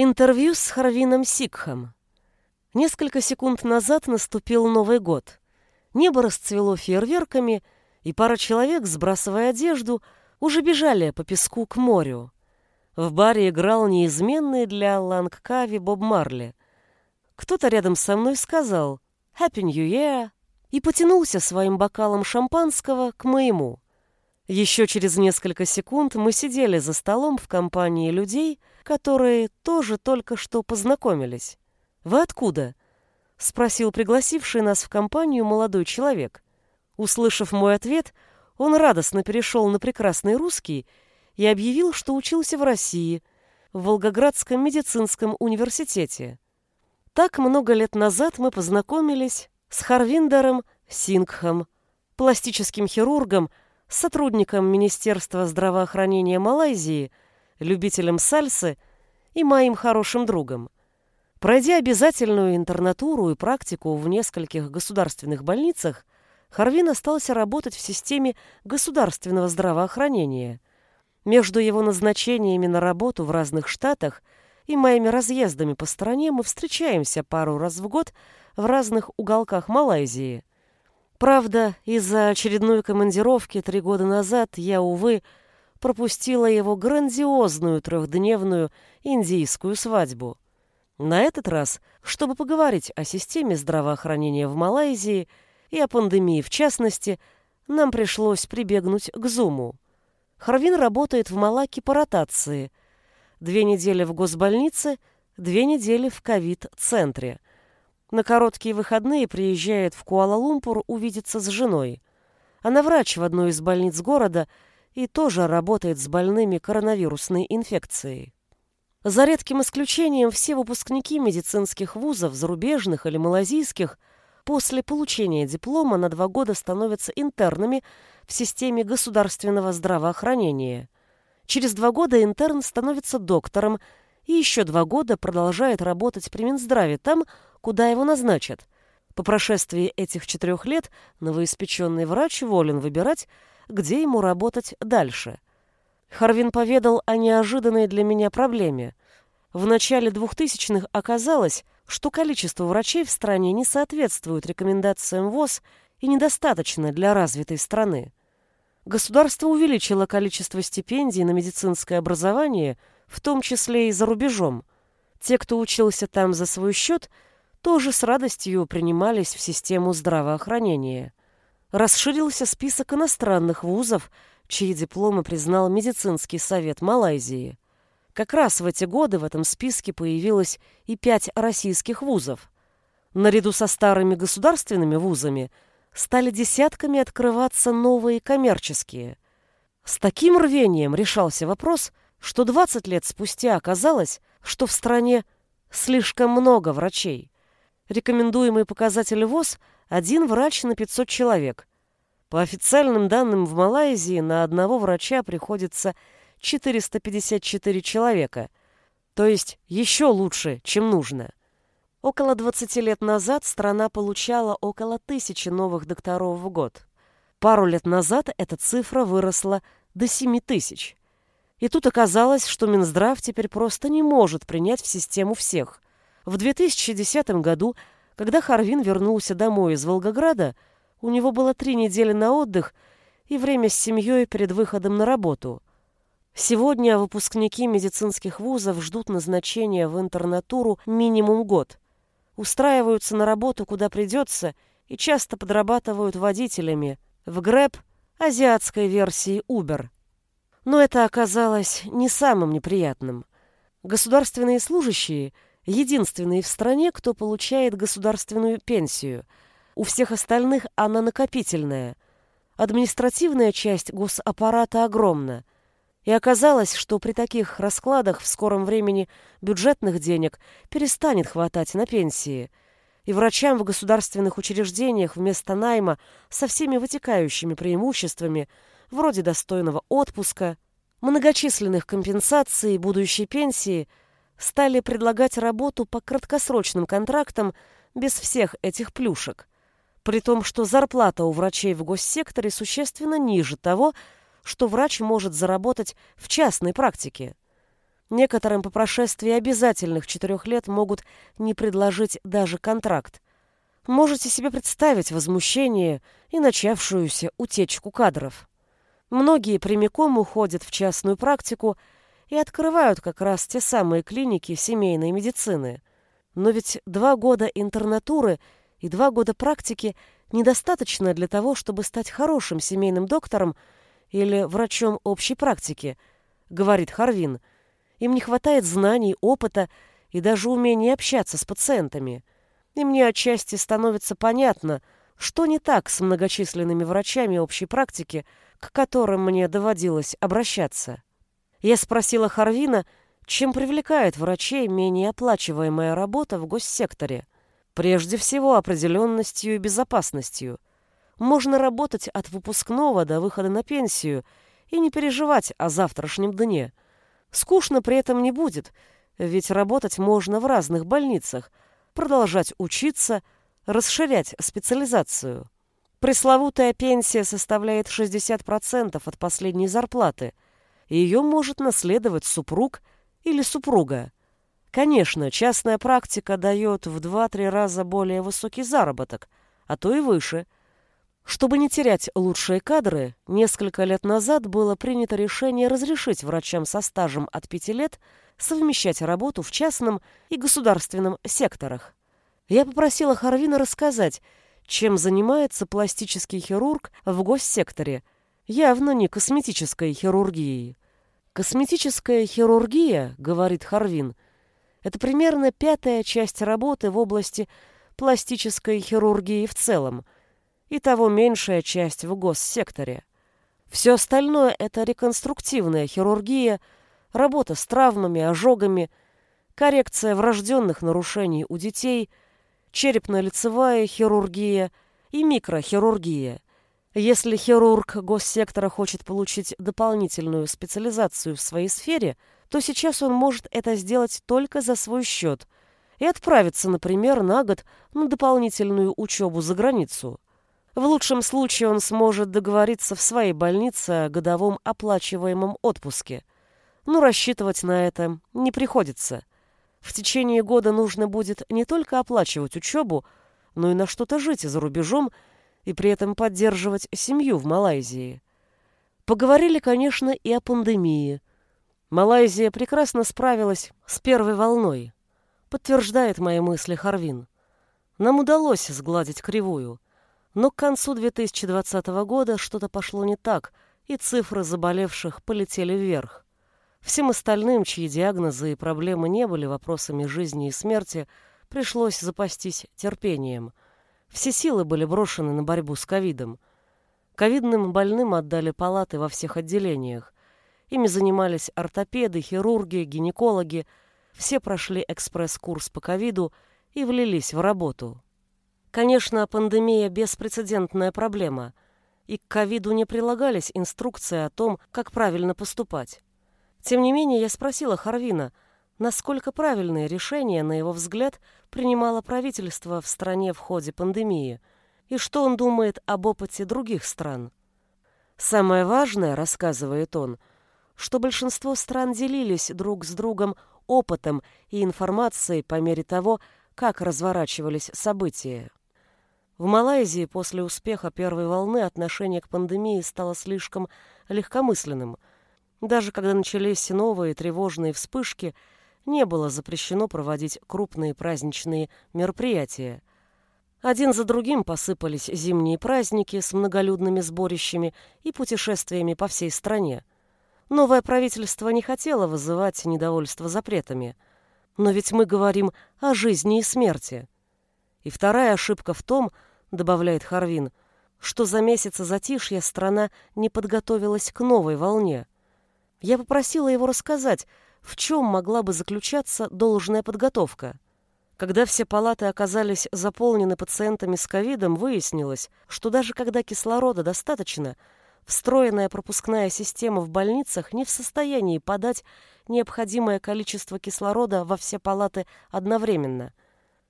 Интервью с Харвином Сикхом. Несколько секунд назад наступил Новый год. Небо расцвело фейерверками, и пара человек, сбрасывая одежду, уже бежали по песку к морю. В баре играл неизменный для Лангкави Боб Марли. Кто-то рядом со мной сказал «Happy New Year» и потянулся своим бокалом шампанского к моему. Еще через несколько секунд мы сидели за столом в компании людей, которые тоже только что познакомились. «Вы откуда?» — спросил пригласивший нас в компанию молодой человек. Услышав мой ответ, он радостно перешел на прекрасный русский и объявил, что учился в России, в Волгоградском медицинском университете. Так много лет назад мы познакомились с Харвиндером Сингхом, пластическим хирургом, сотрудником Министерства здравоохранения Малайзии, любителем сальсы и моим хорошим другом. Пройдя обязательную интернатуру и практику в нескольких государственных больницах, Харвин остался работать в системе государственного здравоохранения. Между его назначениями на работу в разных штатах и моими разъездами по стране мы встречаемся пару раз в год в разных уголках Малайзии. Правда, из-за очередной командировки три года назад я, увы, пропустила его грандиозную трехдневную индийскую свадьбу. На этот раз, чтобы поговорить о системе здравоохранения в Малайзии и о пандемии в частности, нам пришлось прибегнуть к Зуму. Харвин работает в Малаке по ротации. Две недели в госбольнице, две недели в ковид-центре – на короткие выходные приезжает в Куала-Лумпур увидеться с женой. Она врач в одной из больниц города и тоже работает с больными коронавирусной инфекцией. За редким исключением все выпускники медицинских вузов, зарубежных или малазийских, после получения диплома на два года становятся интернами в системе государственного здравоохранения. Через два года интерн становится доктором и еще два года продолжает работать при Минздраве там, куда его назначат. По прошествии этих четырех лет новоиспеченный врач волен выбирать, где ему работать дальше. Харвин поведал о неожиданной для меня проблеме. В начале 2000-х оказалось, что количество врачей в стране не соответствует рекомендациям ВОЗ и недостаточно для развитой страны. Государство увеличило количество стипендий на медицинское образование, в том числе и за рубежом. Те, кто учился там за свой счет – тоже с радостью принимались в систему здравоохранения. Расширился список иностранных вузов, чьи дипломы признал медицинский совет Малайзии. Как раз в эти годы в этом списке появилось и пять российских вузов. Наряду со старыми государственными вузами стали десятками открываться новые коммерческие. С таким рвением решался вопрос, что 20 лет спустя оказалось, что в стране слишком много врачей. Рекомендуемый показатель ВОЗ – один врач на 500 человек. По официальным данным в Малайзии на одного врача приходится 454 человека, то есть еще лучше, чем нужно. Около 20 лет назад страна получала около тысячи новых докторов в год. Пару лет назад эта цифра выросла до 7 тысяч. И тут оказалось, что Минздрав теперь просто не может принять в систему всех – в 2010 году, когда Харвин вернулся домой из Волгограда, у него было три недели на отдых и время с семьей перед выходом на работу. Сегодня выпускники медицинских вузов ждут назначения в интернатуру минимум год. Устраиваются на работу, куда придется, и часто подрабатывают водителями в Грэб, азиатской версии Uber. Но это оказалось не самым неприятным. Государственные служащие – единственный в стране, кто получает государственную пенсию. У всех остальных она накопительная. Административная часть госаппарата огромна. И оказалось, что при таких раскладах в скором времени бюджетных денег перестанет хватать на пенсии. И врачам в государственных учреждениях вместо найма со всеми вытекающими преимуществами, вроде достойного отпуска, многочисленных компенсаций, будущей пенсии – стали предлагать работу по краткосрочным контрактам без всех этих плюшек, при том, что зарплата у врачей в госсекторе существенно ниже того, что врач может заработать в частной практике. Некоторым по прошествии обязательных четырех лет могут не предложить даже контракт. Можете себе представить возмущение и начавшуюся утечку кадров. Многие прямиком уходят в частную практику и открывают как раз те самые клиники семейной медицины. Но ведь два года интернатуры и два года практики недостаточно для того, чтобы стать хорошим семейным доктором или врачом общей практики, говорит Харвин – им не хватает знаний, опыта и даже умения общаться с пациентами. И мне отчасти становится понятно, что не так с многочисленными врачами общей практики, к которым мне доводилось обращаться. Я спросила Харвина, чем привлекает врачей менее оплачиваемая работа в госсекторе. Прежде всего, определенностью и безопасностью. Можно работать от выпускного до выхода на пенсию и не переживать о завтрашнем дне – Скучно при этом не будет, ведь работать можно в разных больницах, продолжать учиться, расширять специализацию. Пресловутая пенсия составляет 60% от последней зарплаты, ее может наследовать супруг или супруга. Конечно, частная практика дает в 2-3 раза более высокий заработок, а то и выше – чтобы не терять лучшие кадры, несколько лет назад было принято решение разрешить врачам со стажем от пяти лет совмещать работу в частном и государственном секторах. Я попросила Харвина рассказать, чем занимается пластический хирург в госсекторе, явно не косметической хирургией. Косметическая хирургия, говорит Харвин, это примерно пятая часть работы в области пластической хирургии в целом – и того меньшая часть в госсекторе. Все остальное – это реконструктивная хирургия, работа с травмами, ожогами, коррекция врожденных нарушений у детей, черепно-лицевая хирургия и микрохирургия. Если хирург госсектора хочет получить дополнительную специализацию в своей сфере, то сейчас он может это сделать только за свой счет и отправиться, например, на год на дополнительную учебу за границу. В лучшем случае он сможет договориться в своей больнице о годовом оплачиваемом отпуске. Но рассчитывать на это не приходится. В течение года нужно будет не только оплачивать учебу, но и на что-то жить за рубежом и при этом поддерживать семью в Малайзии. Поговорили, конечно, и о пандемии. Малайзия прекрасно справилась с первой волной, подтверждает мои мысли Харвин. Нам удалось сгладить кривую – но к концу 2020 года что-то пошло не так, и цифры заболевших полетели вверх. Всем остальным, чьи диагнозы и проблемы не были вопросами жизни и смерти, пришлось запастись терпением. Все силы были брошены на борьбу с ковидом. Ковидным больным отдали палаты во всех отделениях. Ими занимались ортопеды, хирурги, гинекологи. Все прошли экспресс-курс по ковиду и влились в работу. Конечно, пандемия – беспрецедентная проблема, и к ковиду не прилагались инструкции о том, как правильно поступать. Тем не менее, я спросила Харвина, насколько правильные решения, на его взгляд, принимало правительство в стране в ходе пандемии, и что он думает об опыте других стран. Самое важное, рассказывает он, что большинство стран делились друг с другом опытом и информацией по мере того, как разворачивались события. В Малайзии после успеха первой волны отношение к пандемии стало слишком легкомысленным. Даже когда начались новые тревожные вспышки, не было запрещено проводить крупные праздничные мероприятия. Один за другим посыпались зимние праздники с многолюдными сборищами и путешествиями по всей стране. Новое правительство не хотело вызывать недовольство запретами. Но ведь мы говорим о жизни и смерти. И вторая ошибка в том, добавляет Харвин, что за месяцы затишья страна не подготовилась к новой волне. Я попросила его рассказать, в чем могла бы заключаться должная подготовка. Когда все палаты оказались заполнены пациентами с ковидом, выяснилось, что даже когда кислорода достаточно, встроенная пропускная система в больницах не в состоянии подать необходимое количество кислорода во все палаты одновременно –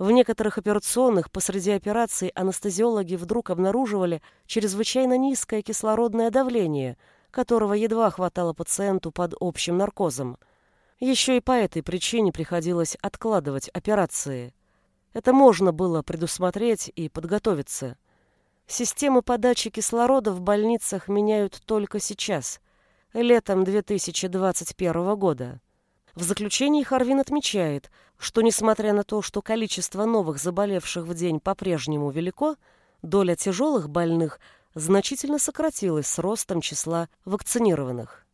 в некоторых операционных посреди операции анестезиологи вдруг обнаруживали чрезвычайно низкое кислородное давление, которого едва хватало пациенту под общим наркозом. Еще и по этой причине приходилось откладывать операции. Это можно было предусмотреть и подготовиться. Системы подачи кислорода в больницах меняют только сейчас, летом 2021 года. В заключении Харвин отмечает, что несмотря на то, что количество новых заболевших в день по-прежнему велико, доля тяжелых больных значительно сократилась с ростом числа вакцинированных.